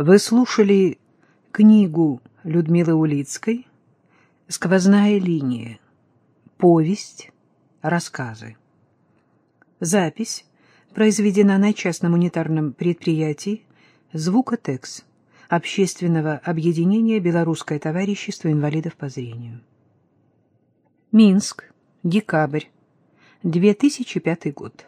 Вы слушали книгу Людмилы Улицкой «Сквозная линия. Повесть. Рассказы». Запись произведена на частном унитарном предприятии «Звукотекс» Общественного объединения «Белорусское товарищество инвалидов по зрению». Минск. Декабрь. 2005 год.